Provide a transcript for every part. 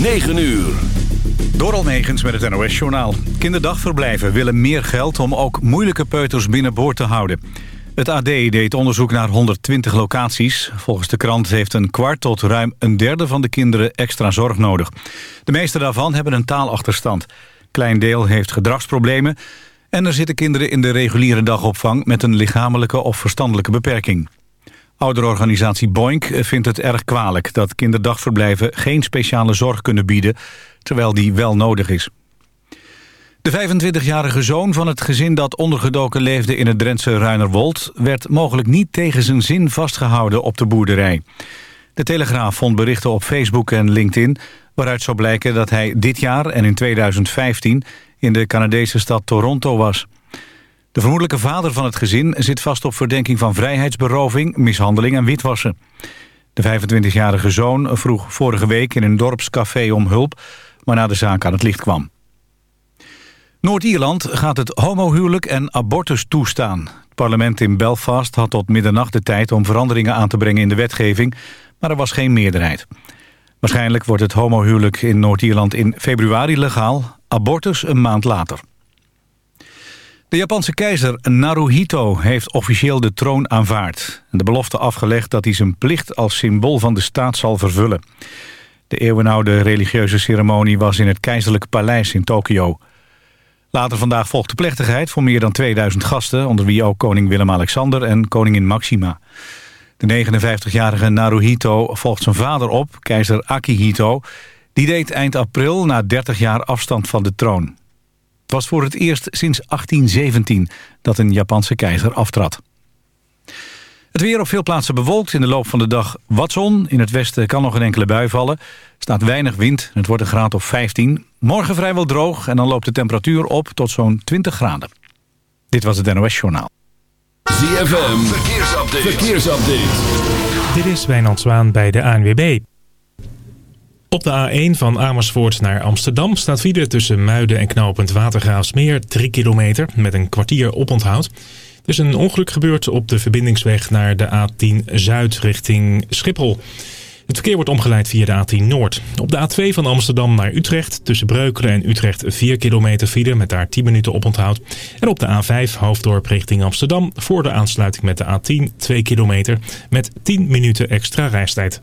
9 uur. Door Almegens met het NOS-journaal. Kinderdagverblijven willen meer geld om ook moeilijke peuters binnenboord te houden. Het AD deed onderzoek naar 120 locaties. Volgens de krant heeft een kwart tot ruim een derde van de kinderen extra zorg nodig. De meeste daarvan hebben een taalachterstand. Klein deel heeft gedragsproblemen... en er zitten kinderen in de reguliere dagopvang... met een lichamelijke of verstandelijke beperking. Ouderorganisatie Boink vindt het erg kwalijk... dat kinderdagverblijven geen speciale zorg kunnen bieden... terwijl die wel nodig is. De 25-jarige zoon van het gezin dat ondergedoken leefde in het Drentse Ruinerwold... werd mogelijk niet tegen zijn zin vastgehouden op de boerderij. De Telegraaf vond berichten op Facebook en LinkedIn... waaruit zou blijken dat hij dit jaar en in 2015 in de Canadese stad Toronto was... De vermoedelijke vader van het gezin zit vast op verdenking van vrijheidsberoving, mishandeling en witwassen. De 25-jarige zoon vroeg vorige week in een dorpscafé om hulp, waarna de zaak aan het licht kwam. Noord-Ierland gaat het homohuwelijk en abortus toestaan. Het parlement in Belfast had tot middernacht de tijd om veranderingen aan te brengen in de wetgeving, maar er was geen meerderheid. Waarschijnlijk wordt het homohuwelijk in Noord-Ierland in februari legaal, abortus een maand later. De Japanse keizer Naruhito heeft officieel de troon aanvaard... en de belofte afgelegd dat hij zijn plicht als symbool van de staat zal vervullen. De eeuwenoude religieuze ceremonie was in het keizerlijk paleis in Tokio. Later vandaag volgt de plechtigheid voor meer dan 2000 gasten... onder wie ook koning Willem-Alexander en koningin Maxima. De 59-jarige Naruhito volgt zijn vader op, keizer Akihito... Die deed eind april na 30 jaar afstand van de troon. Het was voor het eerst sinds 1817 dat een Japanse keizer aftrad. Het weer op veel plaatsen bewolkt. In de loop van de dag wat zon. In het westen kan nog een enkele bui vallen. Er staat weinig wind. Het wordt een graad of 15. Morgen vrijwel droog en dan loopt de temperatuur op tot zo'n 20 graden. Dit was het NOS Journaal. ZFM, verkeersupdate. verkeersupdate. Dit is Wijnand Zwaan bij de ANWB. Op de A1 van Amersfoort naar Amsterdam staat file tussen Muiden en knooppunt Watergraafsmeer 3 kilometer met een kwartier oponthoud. Er is een ongeluk gebeurd op de verbindingsweg naar de A10 Zuid richting Schiphol. Het verkeer wordt omgeleid via de A10 Noord. Op de A2 van Amsterdam naar Utrecht tussen Breukelen en Utrecht 4 kilometer file met daar 10 minuten oponthoud. En op de A5 Hoofddorp richting Amsterdam voor de aansluiting met de A10 2 kilometer met 10 minuten extra reistijd.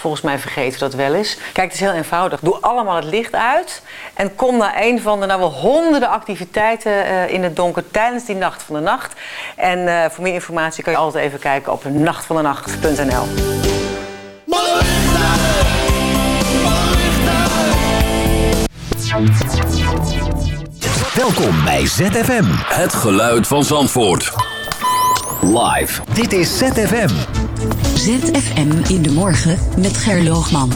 Volgens mij vergeten we dat wel eens. Kijk, het is heel eenvoudig. Doe allemaal het licht uit. En kom naar een van de nou wel honderden activiteiten uh, in het donker tijdens die nacht van de nacht. En uh, voor meer informatie kan je altijd even kijken op nachtvandenacht.nl. Welkom bij ZFM. Het geluid van Zandvoort. Live. Dit is ZFM. ZFM in de morgen met Gerloogman.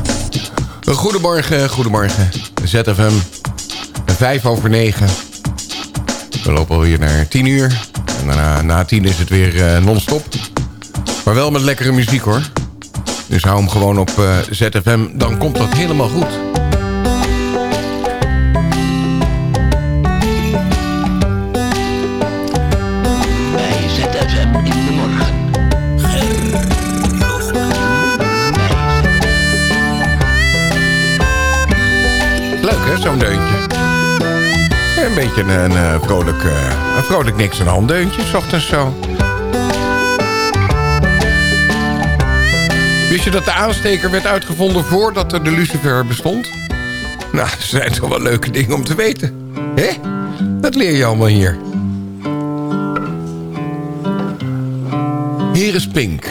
Goedemorgen, goedemorgen. ZFM, vijf over negen. We lopen alweer naar tien uur. En daarna, na tien is het weer uh, non-stop. Maar wel met lekkere muziek hoor. Dus hou hem gewoon op uh, ZFM, dan komt dat helemaal goed. Zo'n deuntje. Een beetje een, een, eh, een vrolijk niks aan de hand deuntje, zo. Wist je dat de aansteker werd uitgevonden voordat er de lucifer bestond? Nou, dat zijn toch wel leuke dingen om te weten. Hé? Dat leer je allemaal hier. Hier is Pink.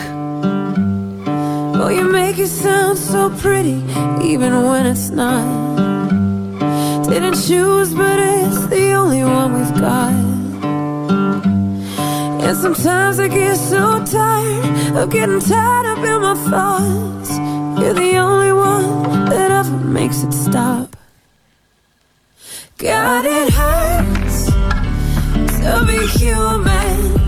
Oh, you make it sound so pretty, even when it's not. Didn't choose, but it's the only one we've got. And sometimes I get so tired of getting tied up in my thoughts. You're the only one that ever makes it stop. God, it hurts to be human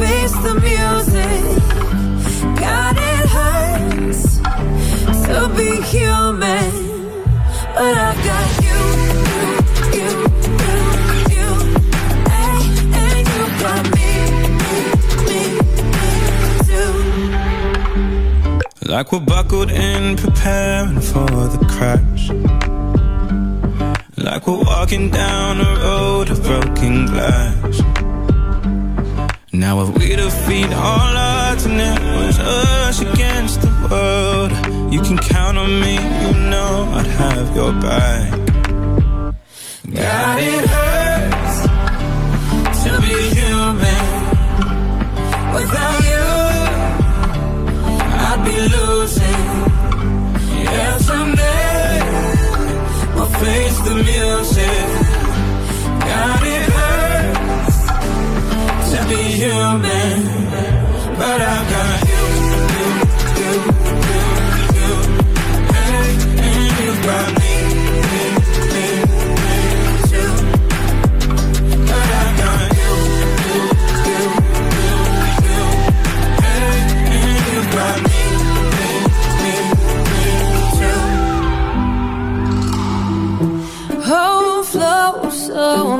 face the music. God, it hurts to be human, but I've got you, you, you, you, you, and, and you got me, me, me, me too. Like we're buckled in, preparing for the crash. Like we're walking down a road of broken glass. Now if we defeat all odds and it was us against the world, you can count on me, you know I'd have your back. God, it hurts to be human. Without you, I'd be losing. Yeah, someday we'll face the music. God, it hurts human, but I've got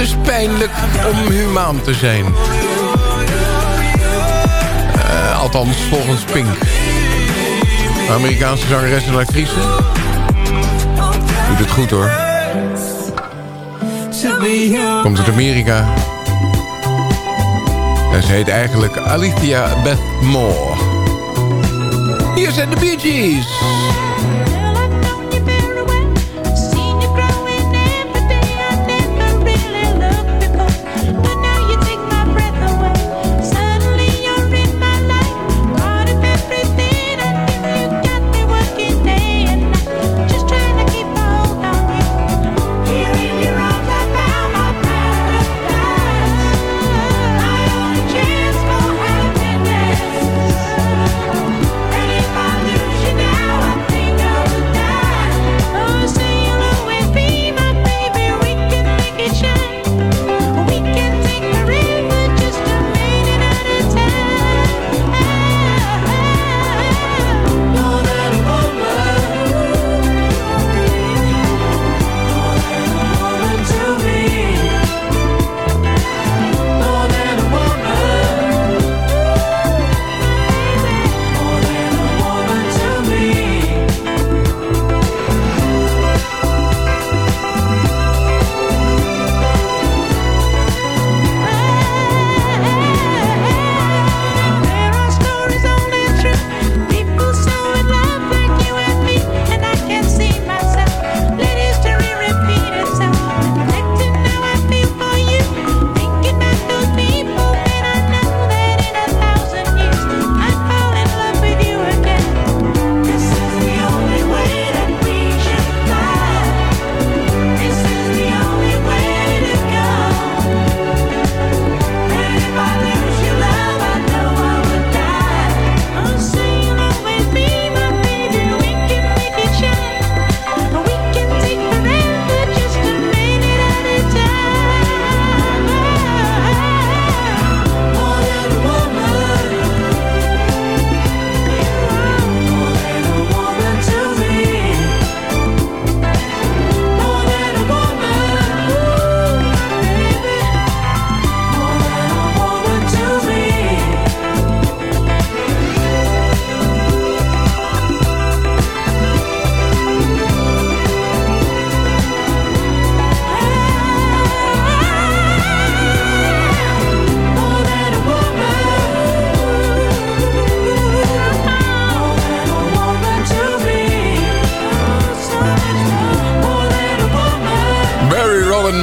Is pijnlijk om humaan te zijn. Eh, althans, volgens Pink. Amerikaanse zangeres en actrice. Doet het goed hoor. Komt uit Amerika. En ze heet eigenlijk Alicia Beth Moore. Hier zijn de Bee Gees.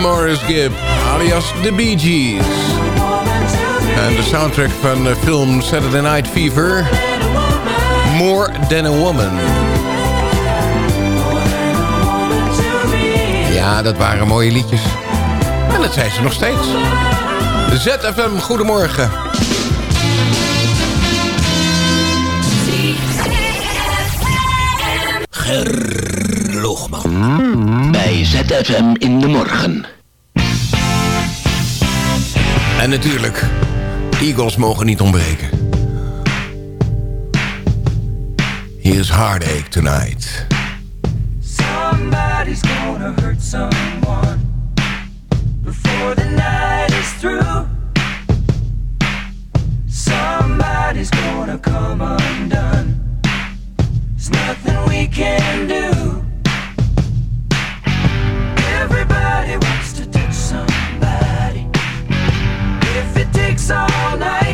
Morris Gibb, alias The Bee Gees. En de soundtrack van de film Saturday Night Fever... More Than a Woman. Ja, dat waren mooie liedjes. En dat zijn ze nog steeds. ZFM, goedemorgen. Gerloogman. Bij ZFM in de morgen. En natuurlijk, Eagles mogen niet ontbreken. Here's Heartache Tonight. Somebody's gonna hurt someone Before the night is through Somebody's gonna come undone There's nothing we can do all night.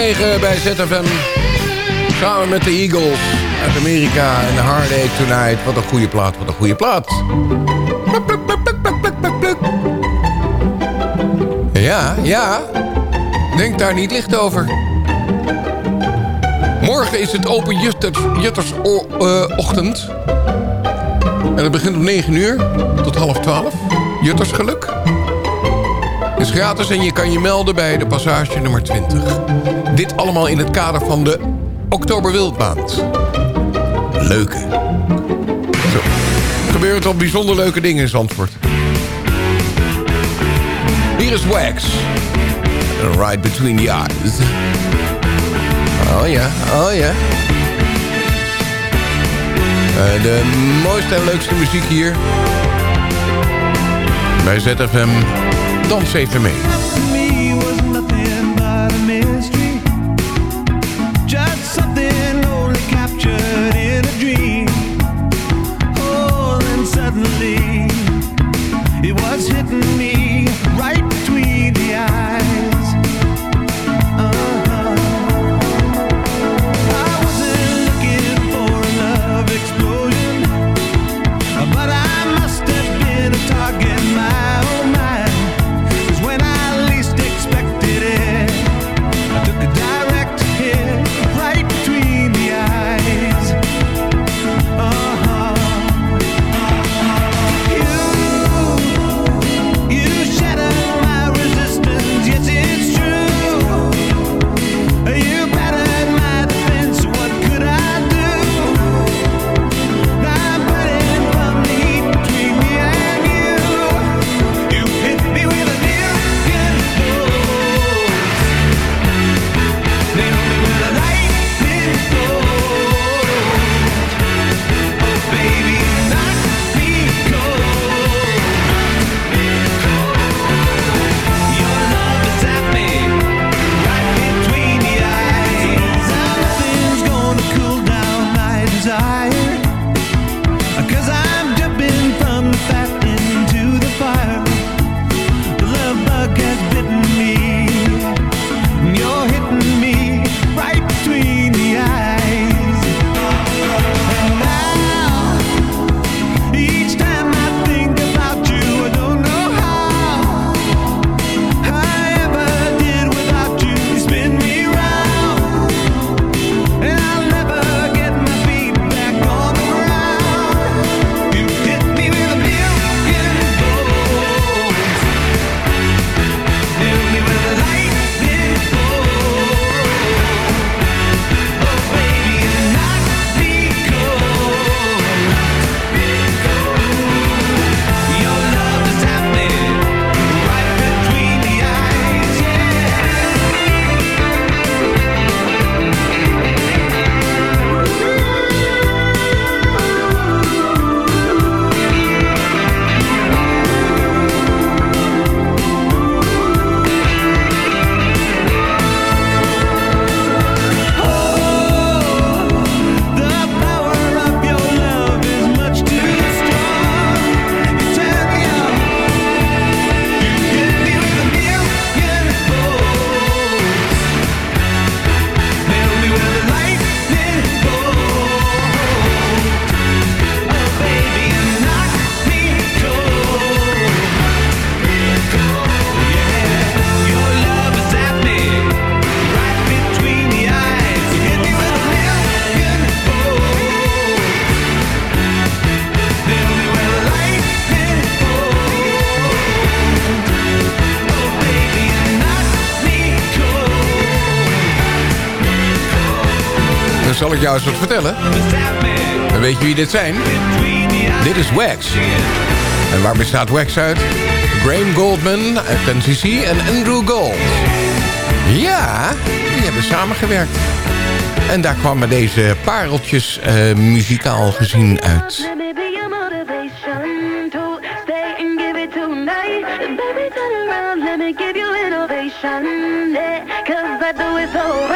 9 bij ZFM. Samen met de Eagles uit Amerika en de Heartache Tonight. Wat een goede plaat, wat een goede plaat. Ja, ja. Denk daar niet licht over. Morgen is het Open Jutters, eh, ochtend. En het begint om 9 uur tot half 12. Juttersgeluk. Is gratis en je kan je melden bij de passage nummer 20. Dit allemaal in het kader van de Oktober Wildmaand. Leuke. Zo. Er gebeuren bijzonder leuke dingen in Zandvoort. Hier is Wax. Right between the eyes. Oh ja, oh ja. Eh, de mooiste en leukste muziek hier. Bij ZFM dans even mee. ik jou eens wat vertellen. En weet je wie dit zijn? Dit is Wax. En waar bestaat Wax uit? Graham Goldman uit NCC en Andrew Gold. Ja, die hebben samengewerkt. En daar kwamen deze pareltjes uh, muzikaal gezien uit. Baby, turn around, let me give you innovation, yeah, cause I do it so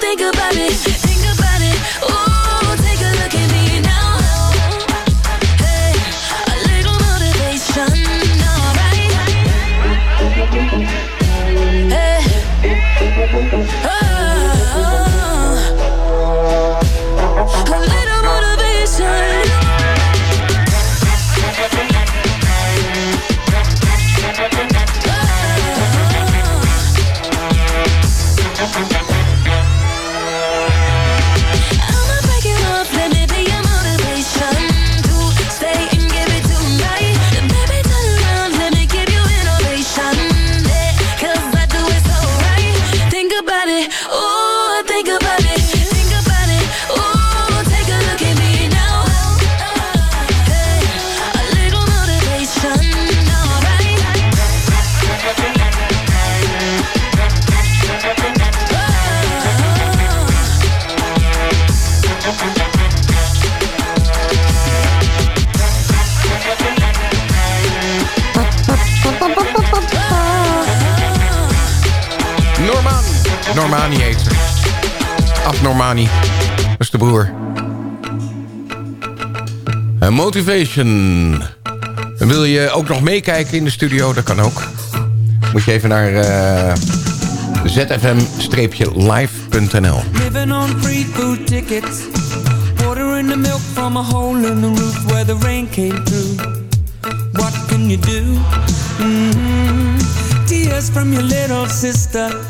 think about it. Normani heet ze. Af Normani. Dat is de broer. En motivation. En wil je ook nog meekijken in de studio? Dat kan ook. Moet je even naar eh, zfm-live.nl. Living on free food tickets. Water in the milk from a hole in the roof where the rain came through. What can you do? Mhm. Tears from your little sister.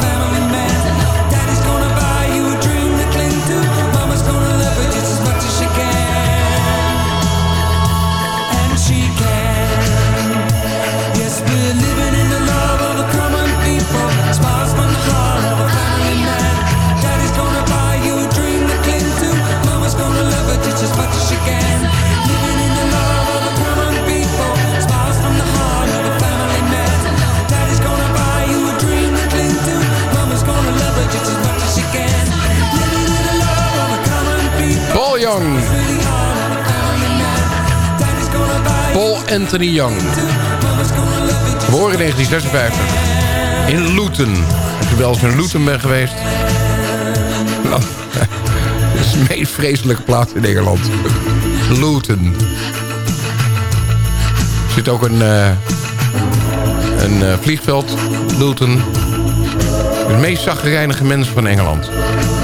Anthony Young. Geboren in 1956. In Luton. Als je wel eens in Luton bent geweest. Dat is de meest vreselijke plaats in Nederland. Luton. Er zit ook een, eh, een eh, vliegveld. Luton. De meest zagrijnige mensen van Engeland.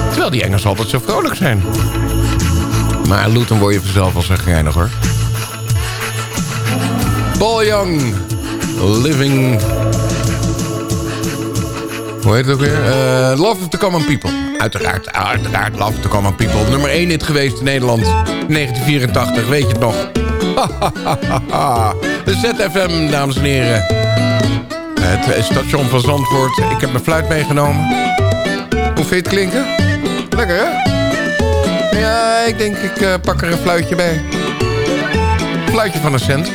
Terwijl die Engelsen altijd zo vrolijk zijn. Maar Luton word je vanzelf wel zagrijnig hoor. Paul Young. Living... Hoe heet het ook weer? Eh, Love of the Common People. Uiteraard, uiteraard Love of the Common People. Nummer 1 hit geweest in Nederland. 1984, weet je het nog? de ZFM, dames en heren. Het station van Zandvoort. Ik heb mijn fluit meegenomen. Hoe het klinken? Lekker, hè? Ja, ik denk ik eh, pak er een fluitje bij geluidje van een cent.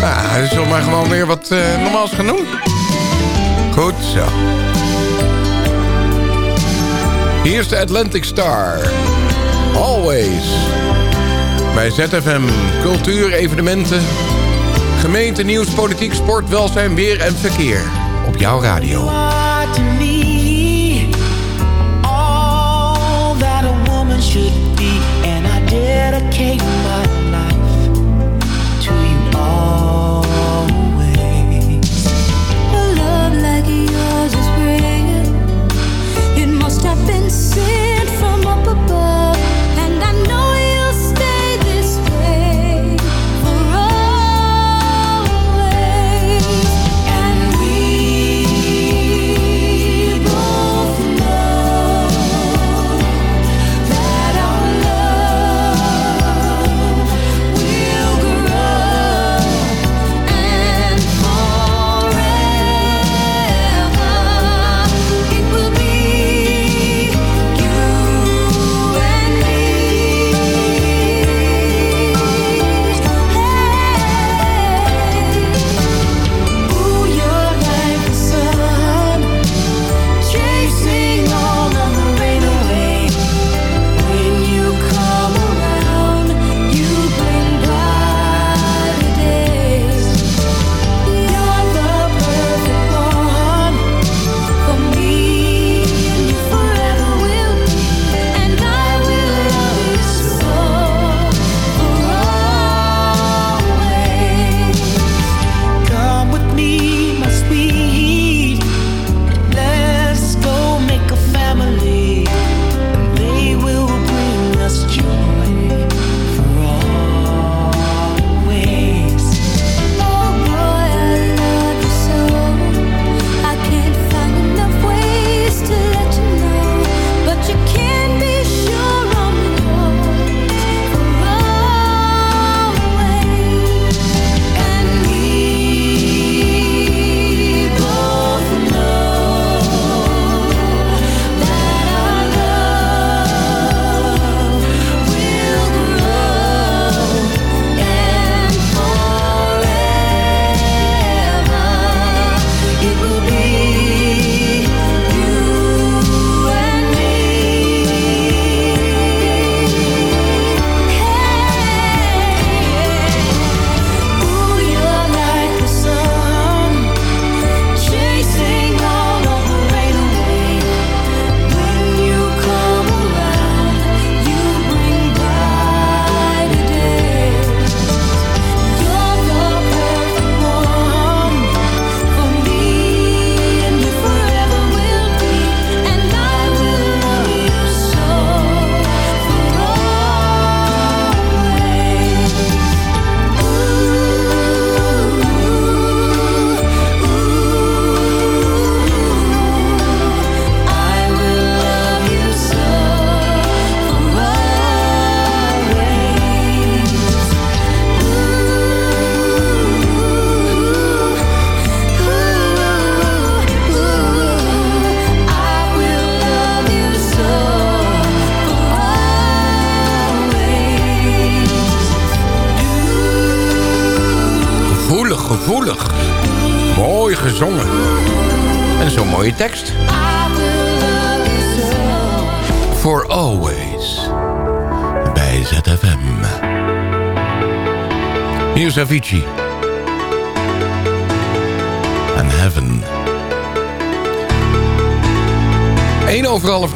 Nou, dat is maar gewoon weer wat uh, normaals gaan doen. Goed zo. Hier is de Atlantic Star. Always. Bij ZFM. Cultuur, evenementen. Gemeente, nieuws, politiek, sport, welzijn, weer en verkeer. Op jouw radio.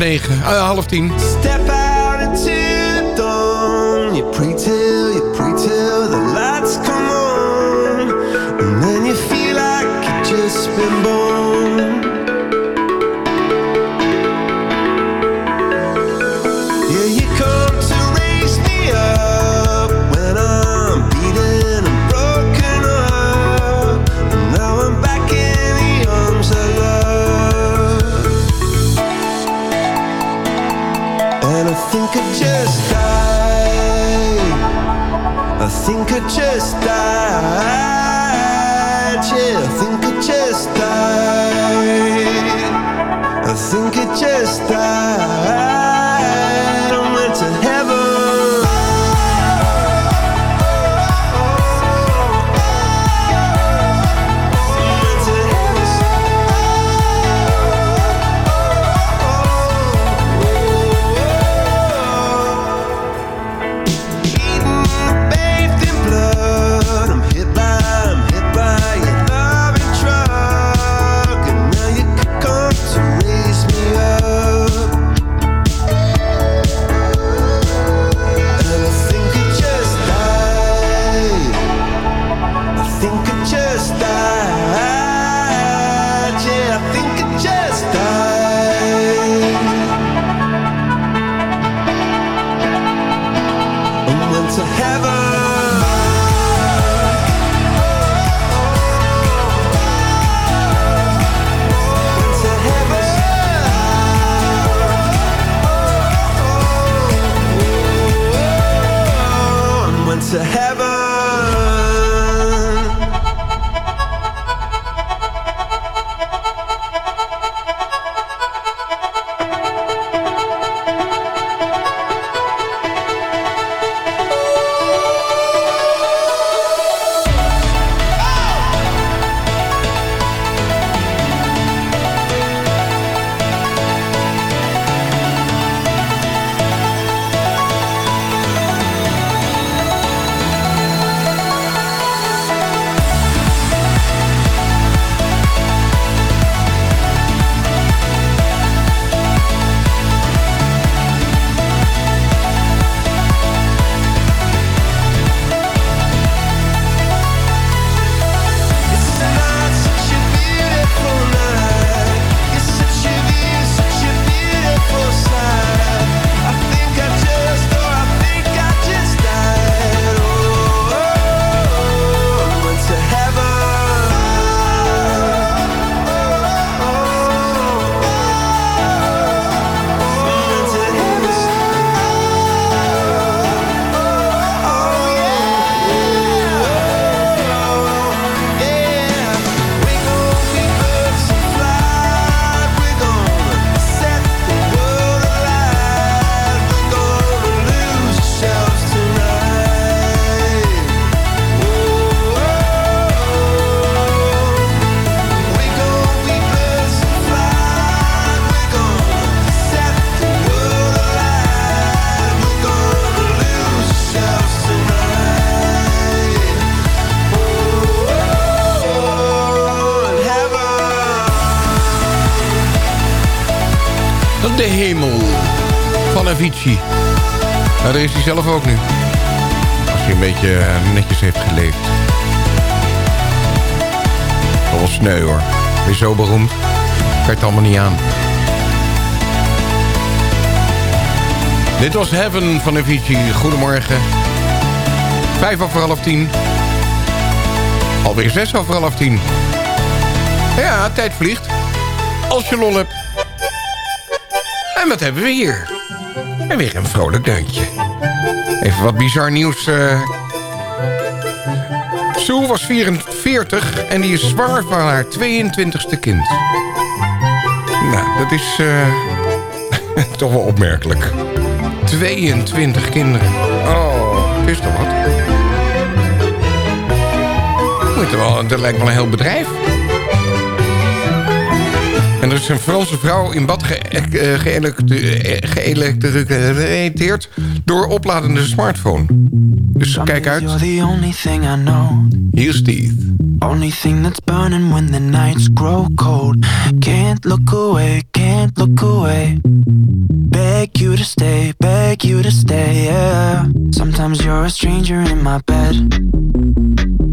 negen, uh, half tien. Step out into dawn, van Avicii. Nou, daar is hij zelf ook nu. Als hij een beetje eh, netjes heeft geleefd. Wel sneu hoor. Weer zo beroemd. Je het allemaal niet aan. Dit was Heaven van Avicii. Goedemorgen. Vijf over half tien. Alweer zes over half tien. Ja, tijd vliegt. Als je lol hebt. En wat hebben we hier? En weer een vrolijk deuntje. Even wat bizar nieuws. eh. Sue was 44 en die is zwanger van haar 22e kind. Nou, dat is eh, toch wel opmerkelijk. 22 kinderen. Oh, is toch wat? Moet er wel, dat lijkt wel een heel bedrijf. Is een Franse vrouw in bad ge- eh, geëlektu- eh, door opladende smartphone. Dus kijk uit. You're the only thing I know. Hier is Teeth. Only thing that's burning when the nights grow cold. Can't look away, can't look away. Beg you to stay, beg you to stay, yeah. Sometimes you're a stranger in my bed.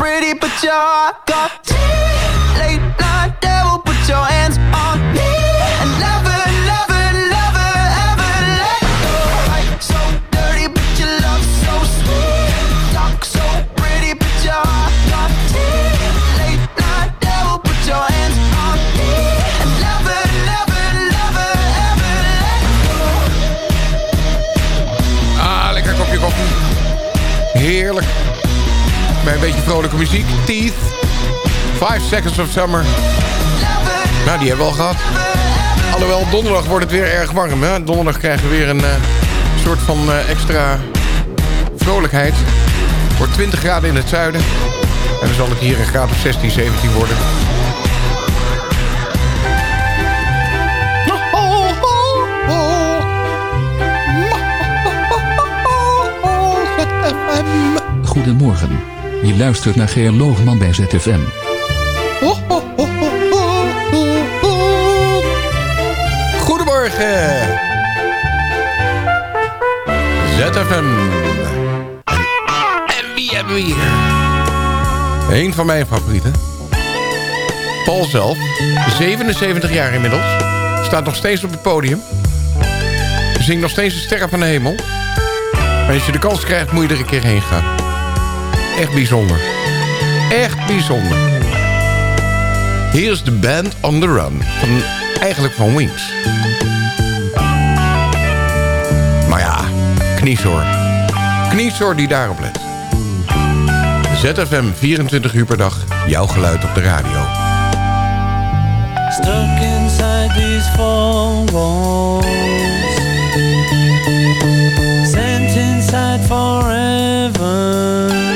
Pretty, but your heart got teeth. Late night Een beetje vrolijke muziek. Teeth. Five Seconds of Summer. Nou, die hebben we al gehad. Alhoewel, donderdag wordt het weer erg warm. Hè? Donderdag krijgen we weer een eh, soort van eh, extra vrolijkheid. Wordt 20 graden in het zuiden. En dan zal het hier een graad of 16, 17 worden. Goedemorgen. Je luistert naar Geer Loogman bij ZFM. Goedemorgen. ZFM. En wie hebben we hier? Een van mijn favorieten. Paul zelf, 77 jaar inmiddels. Staat nog steeds op het podium. Zingt nog steeds de sterren van de hemel. Maar als je de kans krijgt, moet je er een keer heen gaan. Echt bijzonder. Echt bijzonder. Hier is de band On The Run. Van, eigenlijk van Wings. Maar ja, kniezoor. Kniezoor die daarop let. ZFM 24 uur per dag. Jouw geluid op de radio. Stuck inside these four walls Sent inside forever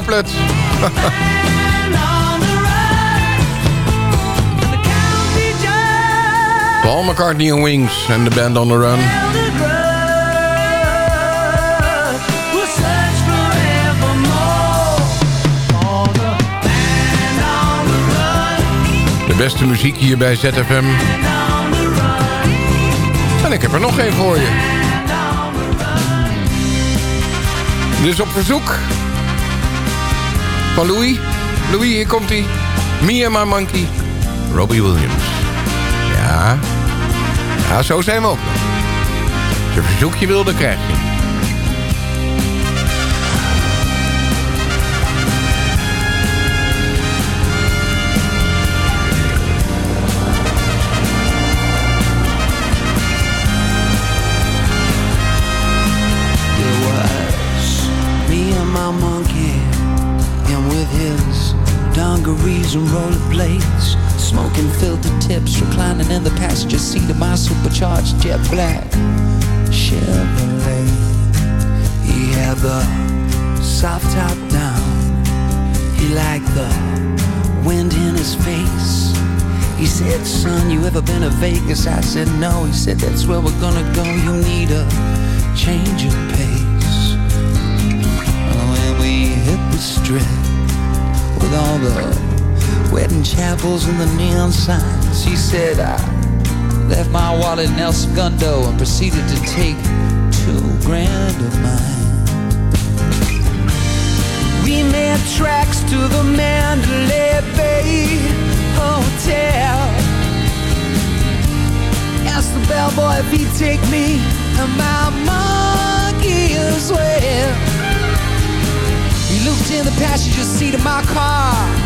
judge Paul McCartney en Wings en de band on the run. De beste muziek hier bij ZFM. En ik heb er nog één voor je. Dus op verzoek van Louis. Louis, hier komt hij. Me and my monkey. Robbie Williams. Ja. Ja, zo zijn we ook nog. Als je een verzoekje wil, dan krijg je. Dungarees and rollerblades, smoking filter tips, reclining in the passenger seat of my supercharged jet black Chevrolet. He had the soft top down. He liked the wind in his face. He said, son, you ever been to Vegas? I said, no. He said, that's where we're gonna go. You need a change of pace. And when we hit the strip with all the wedding chapels and the neon signs, he said, I left my wallet in El Segundo and proceeded to take two grand of mine. We made tracks to the Mandalay Bay Hotel. Asked the bellboy if he'd take me and my monkey as well. He looked in the passenger seat of my car.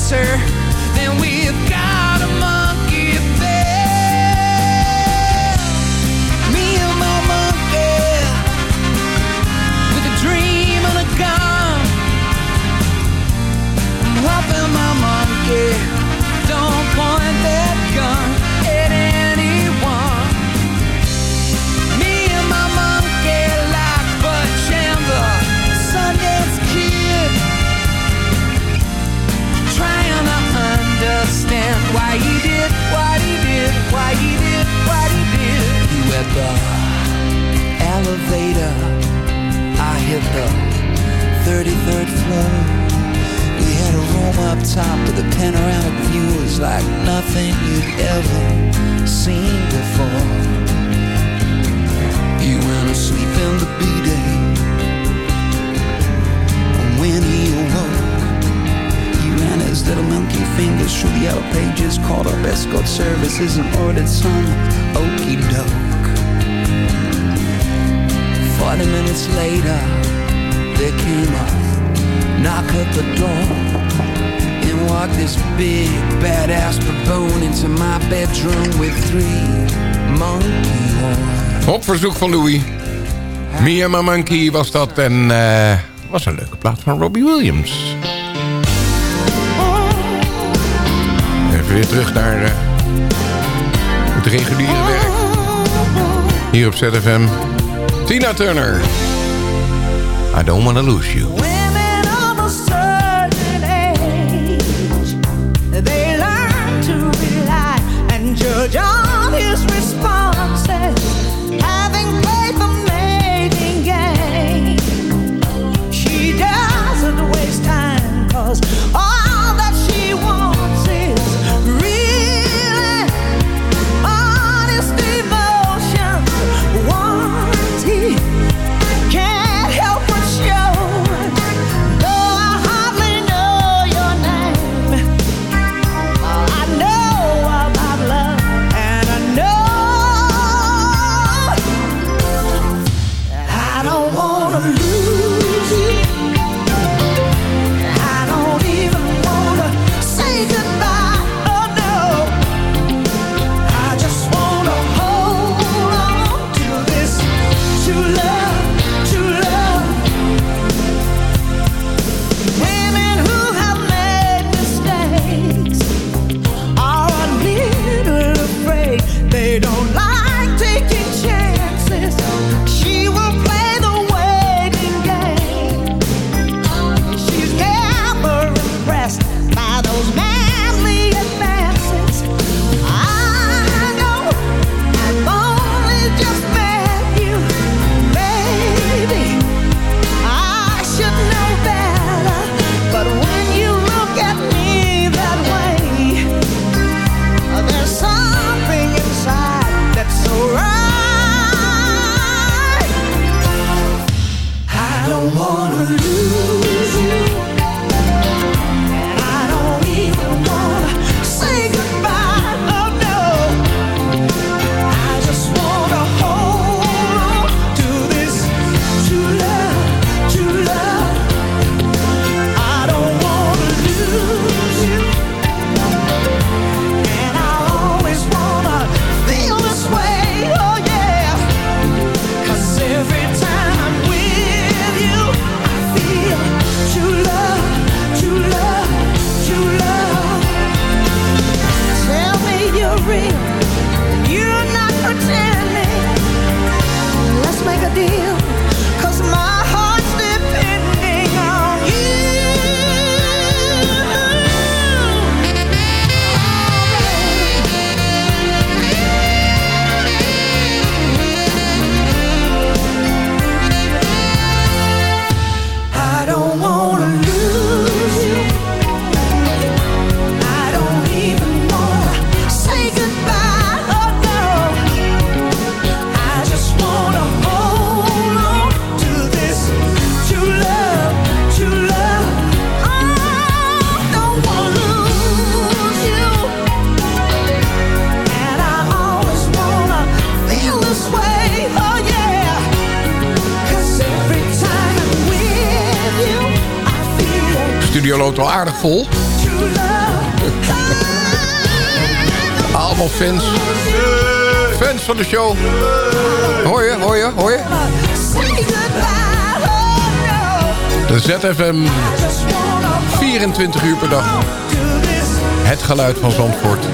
nicer than we've got. Elevator, I hit the 33rd floor. We had a room up top with a panoramic view. It was like nothing you'd ever seen before. He went to sleep in the B-day. And when he awoke, he ran his little monkey fingers through the yellow pages, called up escort services and ordered some okey doke. Forty minutes later, there came a knock at the door and walked this big badass baboon into my bedroom with three monkey horns. Op verzoek van Louis. And my monkey was dat. En eh, was een leuke plaat van Robbie Williams. Even weer terug naar eh, het reguliere werk. Hier op ZFM. Tina Turner. I don't wanna lose you. Vol. Allemaal fans. Fans van de show. Hoor je, hoor je, hoor je? De ZFM 24 uur per dag. Het geluid van Zandvoort.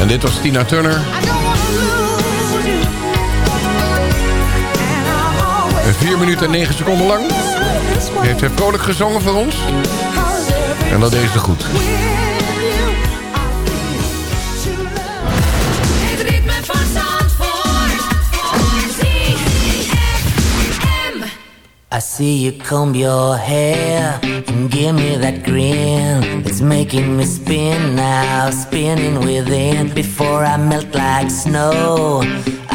En dit was Tina Turner. 4 minuten en 9 seconden lang heeft hij vrolijk gezongen voor ons. En dat deed ze goed. I see you comb your hair and give me that grin. It's making me spin now, spinning within. Before I melt like snow,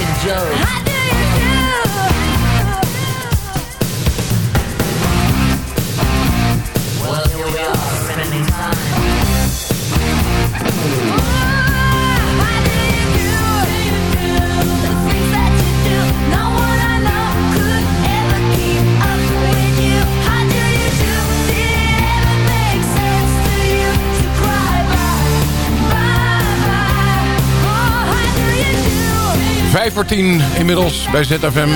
Joe. Vijf voor tien inmiddels bij ZFM.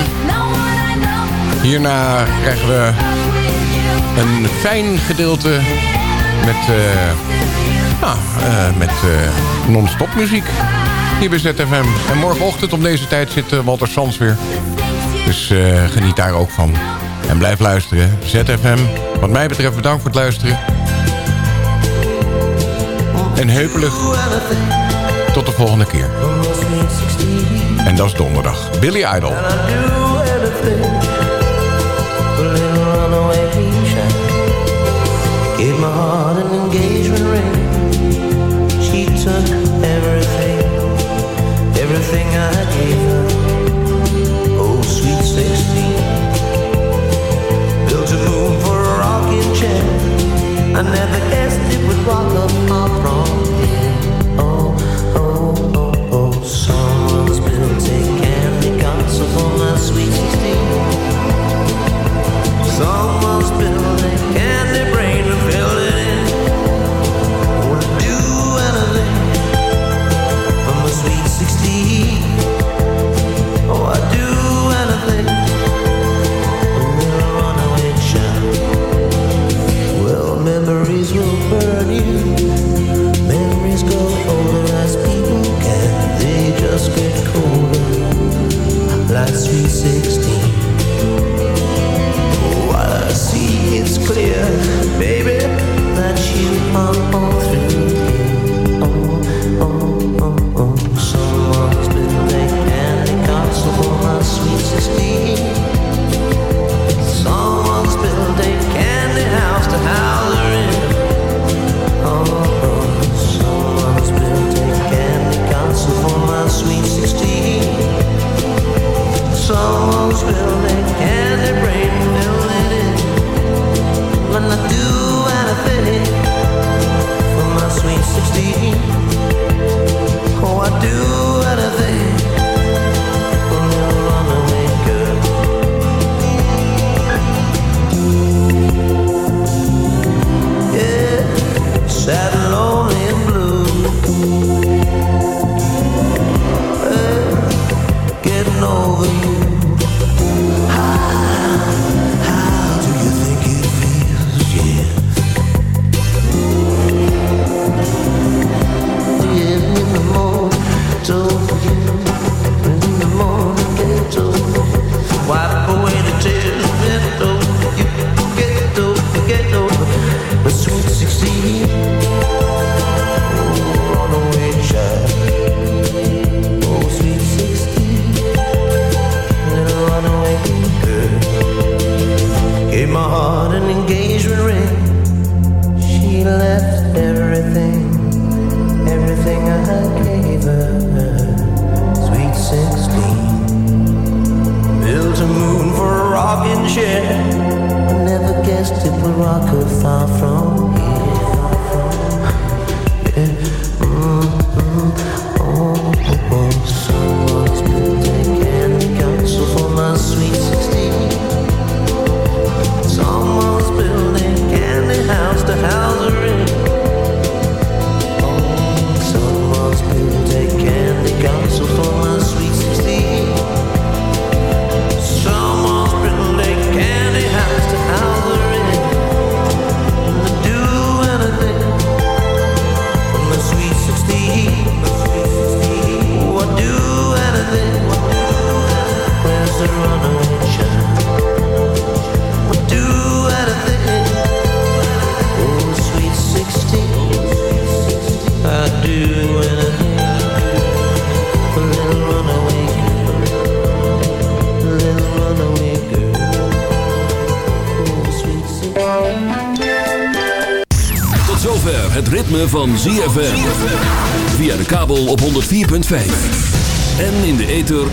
Hierna krijgen we een fijn gedeelte met, eh nou, eh, met eh, non-stop muziek. Hier bij ZFM. En morgenochtend om deze tijd zit Walter Sans weer. Dus geniet daar ook van. En blijf luisteren. ZFM. Wat mij betreft bedankt voor het luisteren. En heupelig. Tot de volgende keer. En dat is donderdag. Billy Idol. Gave my heart an engagement ring. She took everything. Everything I gave her. Oh, sweet 16 Built a boom for a rocking chair. I never